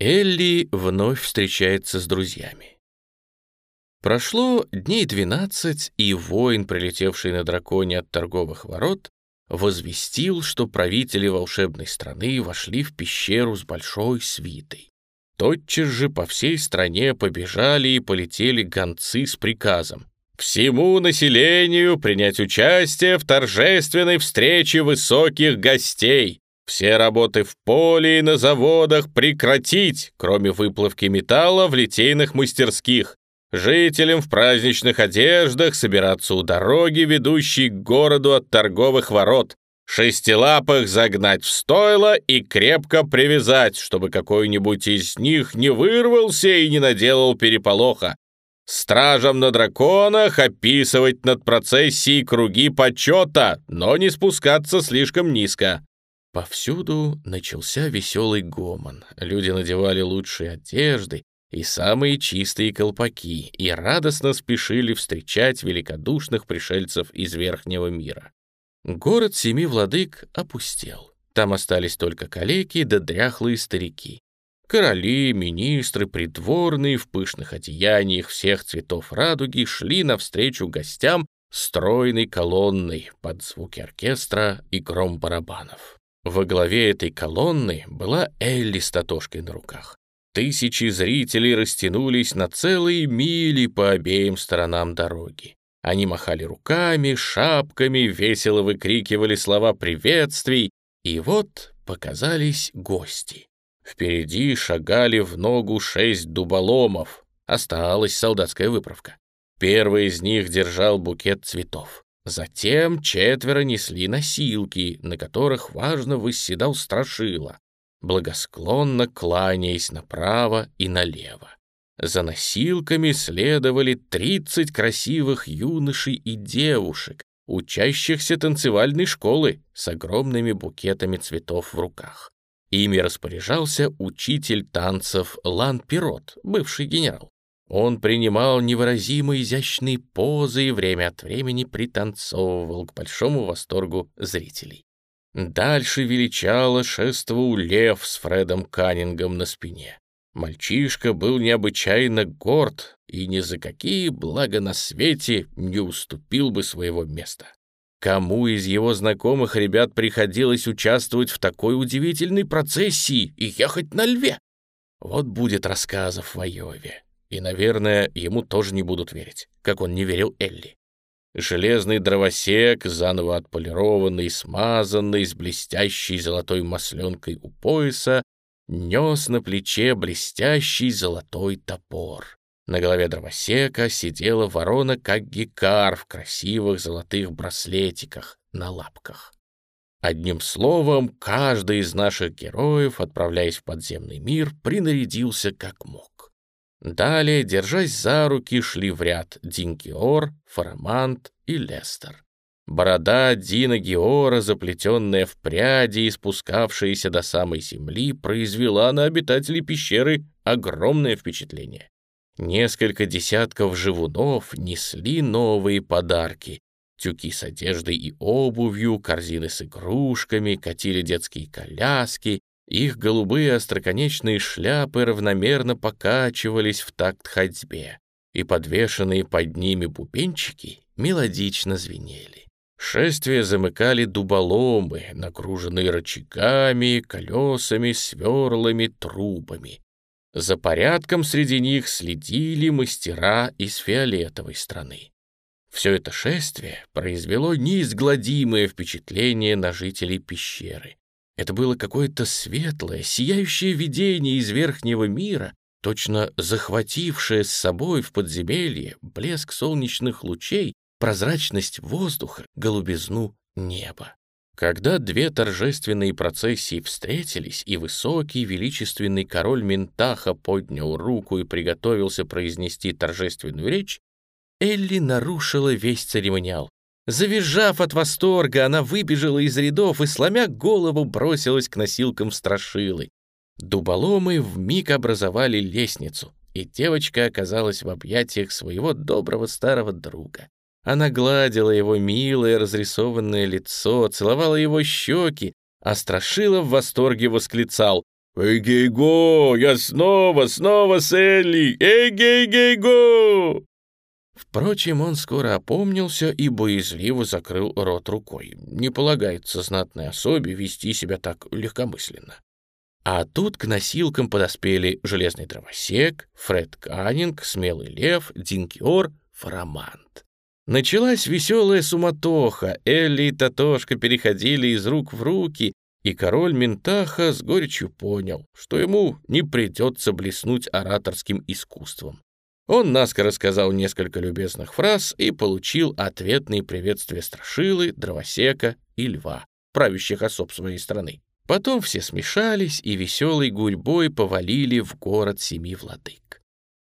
Элли вновь встречается с друзьями. Прошло дней двенадцать, и воин, прилетевший на драконе от торговых ворот, возвестил, что правители волшебной страны вошли в пещеру с большой свитой. Тотчас же по всей стране побежали и полетели гонцы с приказом всему населению принять участие в торжественной встрече высоких гостей, все работы в поле и на заводах прекратить, кроме выплавки металла в литейных мастерских. Жителям в праздничных одеждах собираться у дороги, ведущей к городу от торговых ворот. Шестилапых загнать в стойло и крепко привязать, чтобы какой-нибудь из них не вырвался и не наделал переполоха. Стражам на драконах описывать над процессией круги почета, но не спускаться слишком низко. Повсюду начался веселый гомон. Люди надевали лучшие одежды и самые чистые колпаки и радостно спешили встречать великодушных пришельцев из верхнего мира. Город семи владык опустел. Там остались только калеки да дряхлые старики. Короли, министры, придворные в пышных одеяниях всех цветов радуги шли навстречу гостям стройной колонной под звуки оркестра и гром барабанов. Во главе этой колонны была Элли с Татошкой на руках. Тысячи зрителей растянулись на целые мили по обеим сторонам дороги. Они махали руками, шапками, весело выкрикивали слова приветствий, и вот показались гости. Впереди шагали в ногу шесть дуболомов. Осталась солдатская выправка. Первый из них держал букет цветов. Затем четверо несли носилки, на которых важно восседал страшила, благосклонно кланяясь направо и налево. За носилками следовали тридцать красивых юношей и девушек, учащихся танцевальной школы с огромными букетами цветов в руках. Ими распоряжался учитель танцев Лан Пирот, бывший генерал. Он принимал невыразимо изящные позы и время от времени пританцовывал к большому восторгу зрителей. Дальше величало шествовал лев с Фредом Каннингом на спине. Мальчишка был необычайно горд и ни за какие блага на свете не уступил бы своего места. Кому из его знакомых ребят приходилось участвовать в такой удивительной процессии и ехать на льве? Вот будет рассказов в Айове. И, наверное, ему тоже не будут верить, как он не верил Элли. Железный дровосек, заново отполированный, смазанный, с блестящей золотой масленкой у пояса, нес на плече блестящий золотой топор. На голове дровосека сидела ворона, как гекар в красивых золотых браслетиках на лапках. Одним словом, каждый из наших героев, отправляясь в подземный мир, принарядился как мог. Далее, держась за руки, шли в ряд Динкиор, Фарамант и Лестер. Борода Дина Геора, заплетенная в пряди и спускавшаяся до самой земли, произвела на обитателей пещеры огромное впечатление. Несколько десятков живунов несли новые подарки. Тюки с одеждой и обувью, корзины с игрушками, катили детские коляски. Их голубые остроконечные шляпы равномерно покачивались в такт ходьбе, и подвешенные под ними бубенчики мелодично звенели. Шествие замыкали дуболомы, нагруженные рычагами, колесами, сверлами, трубами. За порядком среди них следили мастера из фиолетовой страны. Все это шествие произвело неизгладимое впечатление на жителей пещеры. Это было какое-то светлое, сияющее видение из верхнего мира, точно захватившее с собой в подземелье блеск солнечных лучей, прозрачность воздуха, голубизну неба. Когда две торжественные процессии встретились, и высокий величественный король Ментаха поднял руку и приготовился произнести торжественную речь, Элли нарушила весь церемониал. Завизжав от восторга, она выбежала из рядов и, сломя голову, бросилась к носилкам страшилы. Дуболомы вмиг образовали лестницу, и девочка оказалась в объятиях своего доброго старого друга. Она гладила его милое разрисованное лицо, целовала его щеки, а Страшила в восторге восклицал «Эгей-го! Я снова, снова с Элли! Эгей-гей-го!» Впрочем, он скоро опомнился и боязливо закрыл рот рукой. Не полагается знатной особе вести себя так легкомысленно. А тут к носилкам подоспели Железный Дровосек, Фред Каннинг, Смелый Лев, Динкиор, Фарамант. Началась веселая суматоха, Элли и Татошка переходили из рук в руки, и король Ментаха с горечью понял, что ему не придется блеснуть ораторским искусством. Он наскоро сказал несколько любезных фраз и получил ответные приветствия Страшилы, Дровосека и Льва, правящих особ своей страны. Потом все смешались и веселой гурьбой повалили в город семи владык.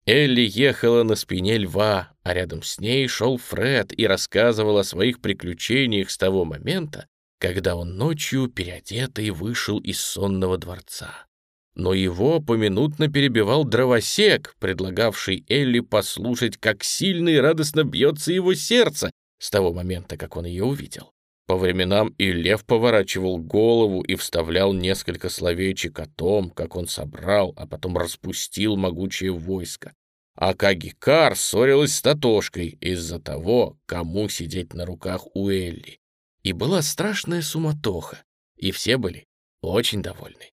Элли ехала на спине льва, а рядом с ней шел Фред и рассказывал о своих приключениях с того момента, когда он ночью переодетый вышел из сонного дворца но его поминутно перебивал дровосек, предлагавший Элли послушать, как сильно и радостно бьется его сердце с того момента, как он ее увидел. По временам и лев поворачивал голову и вставлял несколько словечек о том, как он собрал, а потом распустил могучее войско. А Кагикар ссорилась с Татошкой из-за того, кому сидеть на руках у Элли. И была страшная суматоха, и все были очень довольны.